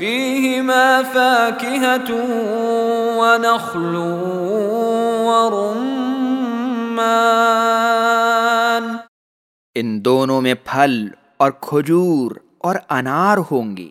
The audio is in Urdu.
فيهما فاكهة ونخل ورمان. ان دونوں میں پھل اور کھجور اور انار ہوں گے